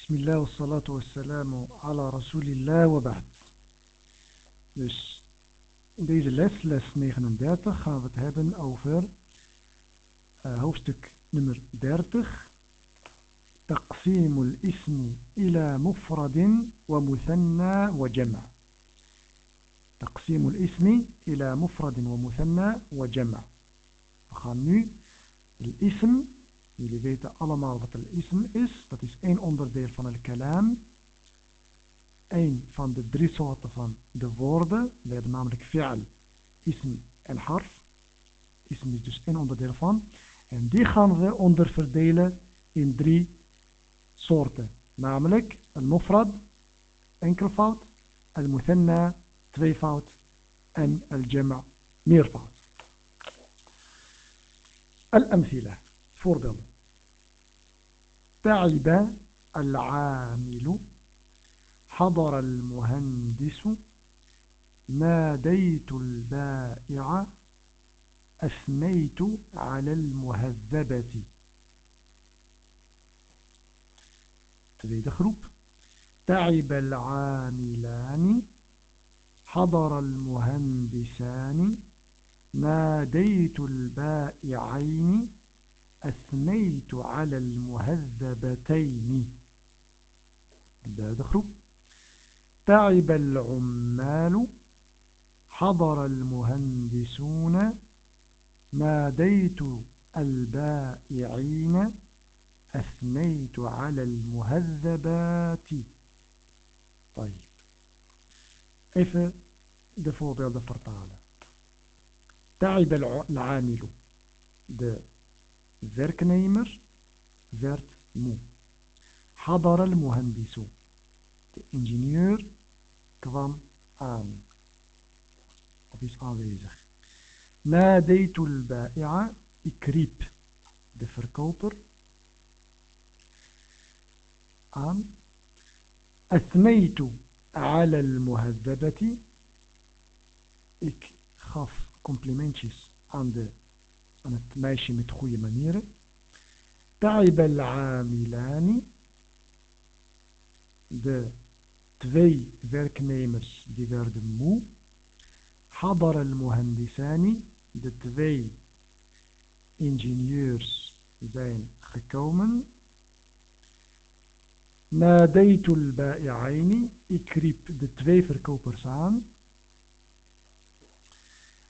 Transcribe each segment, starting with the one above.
بسم الله والصلاة والسلام على رسول الله وبعد. Dus in deze les, les 39, gaan we het hebben over uh, hoofdstuk nummer 30. تقسيم الاسم إلى مفرد ومثنى وجمع تقسيم الاسم إلى مفرد ومثنى وجمع We gaan nu ism Jullie weten allemaal wat een ism is. Dat is één onderdeel van het kalam. Eén van de drie soorten van de woorden. We hebben namelijk fi'al, ism en harf. Ism is dus één onderdeel van. En die gaan we onderverdelen in drie soorten. Namelijk al-mufrad, enkelvoud, al-muthanna, tweevoud en al-jama, meervoud. Al-amthila, voorbeelden. تعب العامل. حضر المهندس. ناديت البائع. أثنيت على المهذبة. tweede groep تعب العاملان. حضر المهندسان. ناديت البائعين. أثنيت على المهذبتين. هذا خروب تعب العمال حضر المهندسون ناديت البائعين. أثنيت على المهذبات. طيب. even de voorbeelden vertalen. تعب العامل. de werknemer werd moe. حضر المهندس. De ingenieur kwam aan of is aanwezig ناديت البائع ik riep de verkoper ان أثنيت على المهذبة. اك خاف كومبليمنتيس عند aan het meisje met goede manieren. Ta'ib al-amilani, de twee werknemers die werden moe. Hadar al-muhandisani, de twee ingenieurs zijn gekomen. Nadeitul ba'i'aini, ik riep de twee verkopers aan.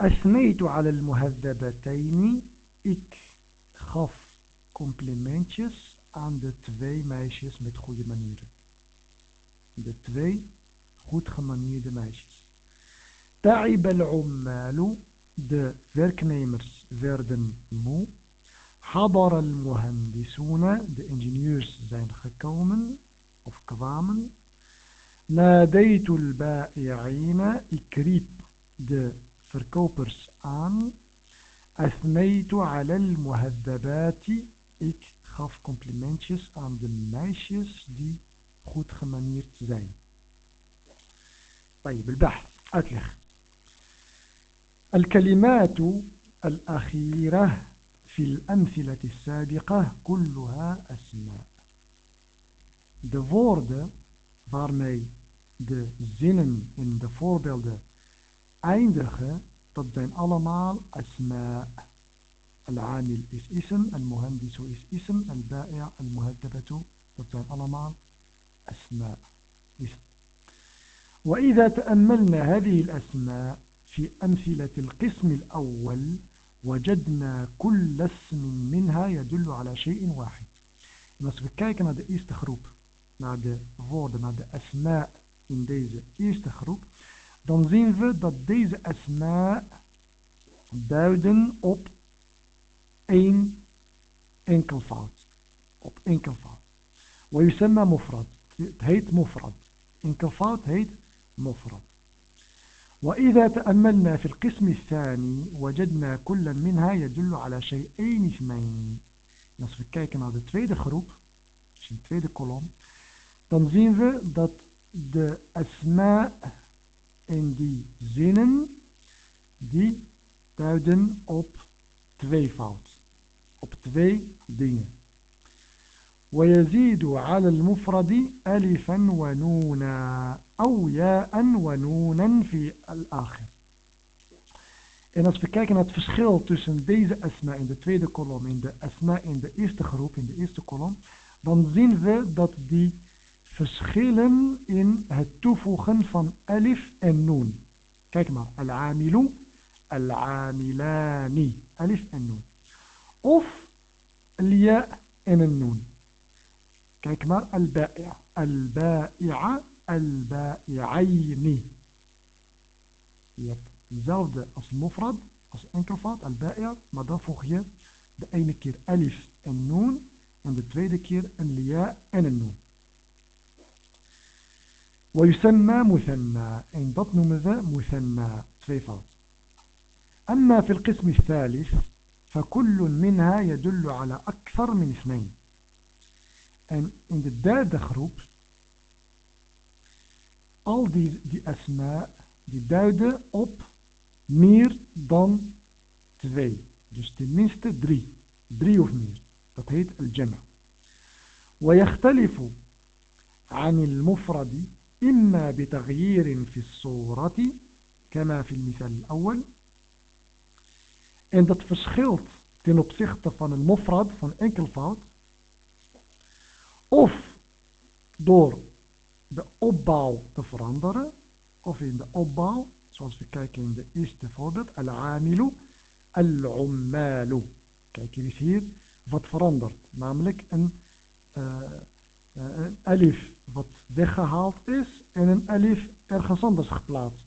أثنيت على المهذبتين ik gaf complimentjes aan de twee meisjes met goede manieren. De twee goed gemanierde meisjes. تعب العمال de werknemers werden moe. حضر المهندسون de ingenieurs zijn gekomen of kwamen. ناديت البائعين ik riep de verkopers aan. Athneitu ala al-muhaddabati. Ik gaf complimentjes aan de meisjes die goed gemanierd zijn. طيب البحث أتلخ الكلمات الأخيرة في الأمثلة السابقة كلها أسماء de woorden waarmee de zinnen in de voorbeelden eindigen, dat zijn allemaal asma. Al-amil is ism, al-muhandisu is ism, al-ba'i' al-muhaddabatu, dat zijn allemaal asma. وإذا تأملنا هذه الأسماء في أمثلة القسم الأول وجدنا كل اسم منها يدل على شيء واحد نص بكايك نادى إيست خروب نادى فورد نادى أسماء من ديزة إيست dan zien we dat deze asma duiden op één enkelvoud. Op enkelvoud. ويسمى مفرد. Het heet مفرد. Enkelvoud heet مفرد. وإذا تأملنا في القسم الثاني وجدنا كل منها يدل على شيئين اثنين. En als we kijken naar de tweede groep, dus de tweede kolom, dan zien we dat de asma in die zinnen die duiden op tweevoud. Op twee dingen. ويزيد على المفرد ألفا ونونا أو ياء ونونا في الآخر En als we kijken naar het verschil tussen deze asma in de tweede kolom en de asma in de eerste groep, in de eerste kolom, dan zien we dat die verschillen in het toevoegen van alif en noon. Kijk maar, al-amilu, al-amilani, alif en noon. Of al-ja en een noon. Kijk maar, al-ba'i'a, al-ba'i'a, al-ba'i'ayni. Je hebt hetzelfde als mofrad, als enkelvoud, al-ba'i'a, maar dan voeg je de ene keer alif en noon en de tweede keer een lia en een noon. ويسمى مثنى إن بطن مذا مثنى صفة أما في القسم الثالث فكل منها يدل على أكثر من اثنين أن إن الداد خروب al die, die asma die duiden op meer dan twee. Dus tenminste drie. Drie of meer. Dat heet al-jama. وَيَخْتَلِفُ عَنِ الْمُفْرَدِ إما بتغيير في الصورة كما في المثال الأول en dat verschilt ten opzichte van een mofrad, van enkelvoud, of door de opbouw te veranderen, of in de opbouw, zoals we kijken in de eerste voorbeeld, al-amilu, al-ummalu. Kijk, hier is hier wat verandert, namelijk een, uh, een alif wat weggehaald is en een alif ergens anders geplaatst.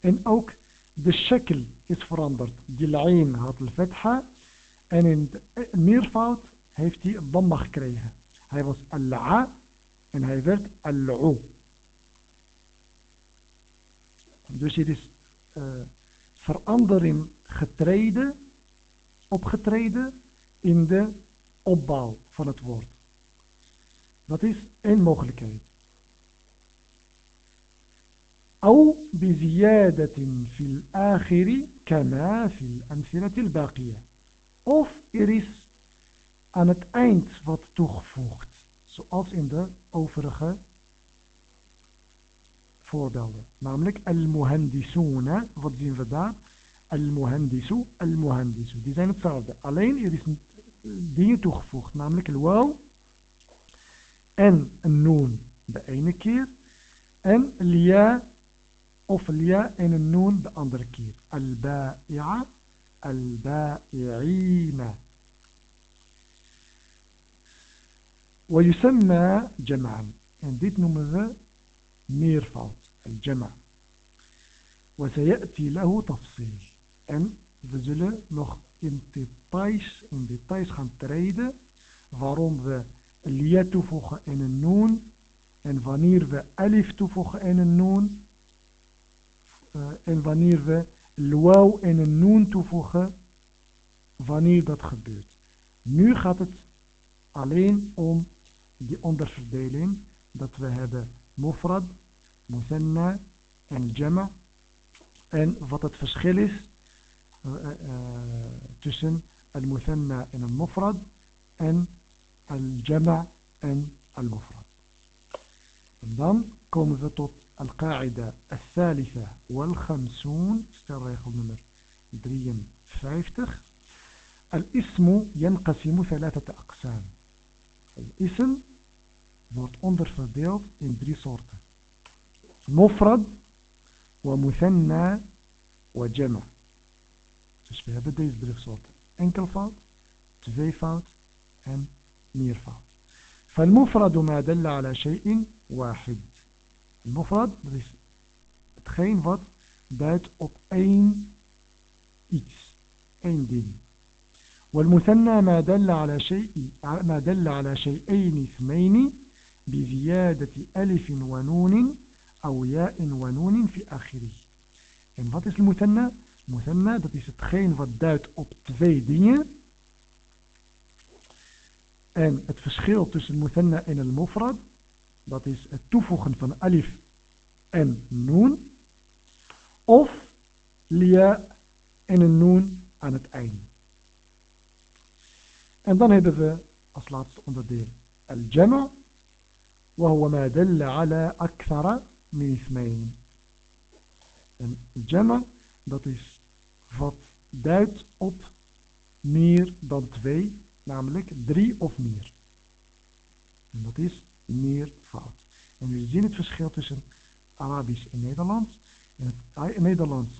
En ook de shekel is veranderd. Die la'in had al-fatha en in de meervoud heeft hij een damma gekregen. Hij was al-a en hij werd al-u. Dus het is uh, verandering getreden, opgetreden in de opbouw van het woord. Dat is één mogelijkheid. أو بزيادة في الآخر كما في الأمثلة الباقية of er is aan het eind wat toegevoegd zoals in de overige voorbeelden namelijk al-muhandisuna wat zien we daar al-muhandisu al-muhandisu die zijn hetzelfde alleen er is dingen toegevoegd namelijk al-waw en een noon de ene keer en lia of lia en een noon de andere keer. Al-ba'i'a, al-ba'i'ina. ويسمى جمعا en dit noemen we meervoud الجمع وسيأتي له تفصيل en we zullen nog in details, in details gaan treden waarom we lia toevoegen in een noon en wanneer we alif toevoegen in een noon uh, en wanneer we luau en een noon toevoegen, wanneer dat gebeurt. Nu gaat het alleen om die onderverdeling dat we hebben mufrad, muthanna en jama en wat het verschil is uh, uh, tussen al-muthanna en al-mufrad en al-jama en al-mufrad. En dan komen we tot القاعدة الثالثة والخمسون استرغل نمر 53 الاسم ينقسم ثلاثة أقسام الاسم wordt onderverdeeld in drie soorten mufrad ومثنى وجمع dus we hebben deze drie soorten enkelvoud, tweevoud en meervoud فالمفرد ما دل على شيء واحد is hetgeen wat duidt op één iets, één ding. والمثنى ما دل على شيء ما دل على شيئين اثنين بزيادة ألف ونون أو ياء ونون في آخره. Wat is المثنى? المثنى dat is hetgeen wat duidt op. En het verschil tussen المثنى en المفرد dat is het toevoegen van alif en noon, of lia en een noon aan het einde. En dan hebben we als laatste onderdeel الجمع وهو ما دل على أكثر من اثنين الجمع dat is wat duidt op meer dan twee, namelijk drie of meer. En dat is meervoud. En we zien het verschil tussen Arabisch en Nederlands. In het Nederlands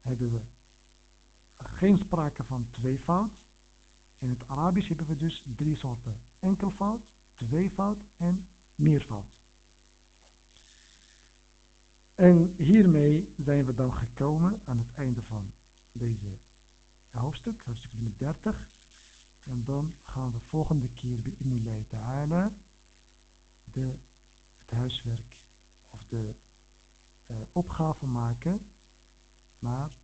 hebben we geen sprake van tweevoud. In het Arabisch hebben we dus drie soorten. Enkelvoud, tweevoud en meervoud. En hiermee zijn we dan gekomen aan het einde van deze hoofdstuk, hoofdstuk nummer 30. En dan gaan we volgende keer bij Inilay Ta'ala de, het huiswerk of de uh, opgave maken. Maar,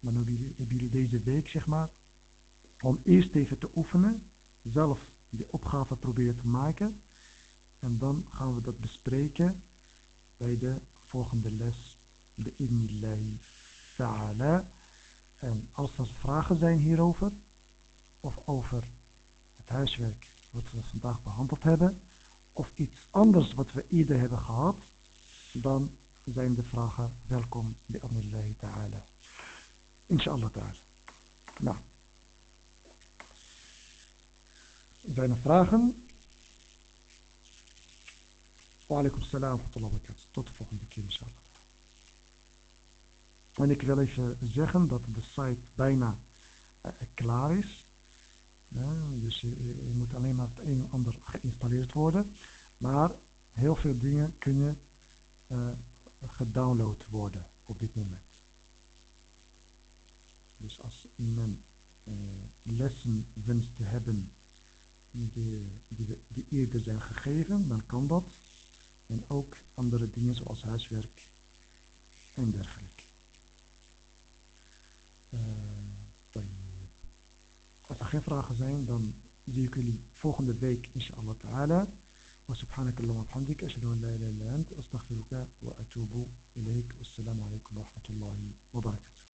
maar hebben jullie deze week, zeg maar, om eerst even te oefenen, zelf de opgave proberen te maken. En dan gaan we dat bespreken bij de volgende les. De Inilay Ta'ala. En als er vragen zijn hierover, of over het huiswerk wat we vandaag behandeld hebben, of iets anders wat we eerder hebben gehad, dan zijn de vragen welkom bij Allah ta'ala. Inshallah ta'ala. Nou. Zijn er vragen? Wa alaikum salam wa Tot de volgende keer inshallah. En ik wil even zeggen dat de site bijna uh, klaar is. Dus je, moet alleen maar het een en ander geïnstalleerd worden. Maar heel veel dingen kunnen uh, gedownload worden op dit moment. Dus als men uh, lessen wenst te hebben die, die, die eerder zijn gegeven, dan kan dat. En ook andere dingen zoals huiswerk en dergelijke. Uh, als er geen vragen zijn, dan zie ik jullie volgende week, inshallah ta'ala. وسبحانك اللهم وبحمدك أشهد أن لا إله إلا أنت أستغفرك وأتوب إليك والسلام عليكم ورحمة الله وبركاته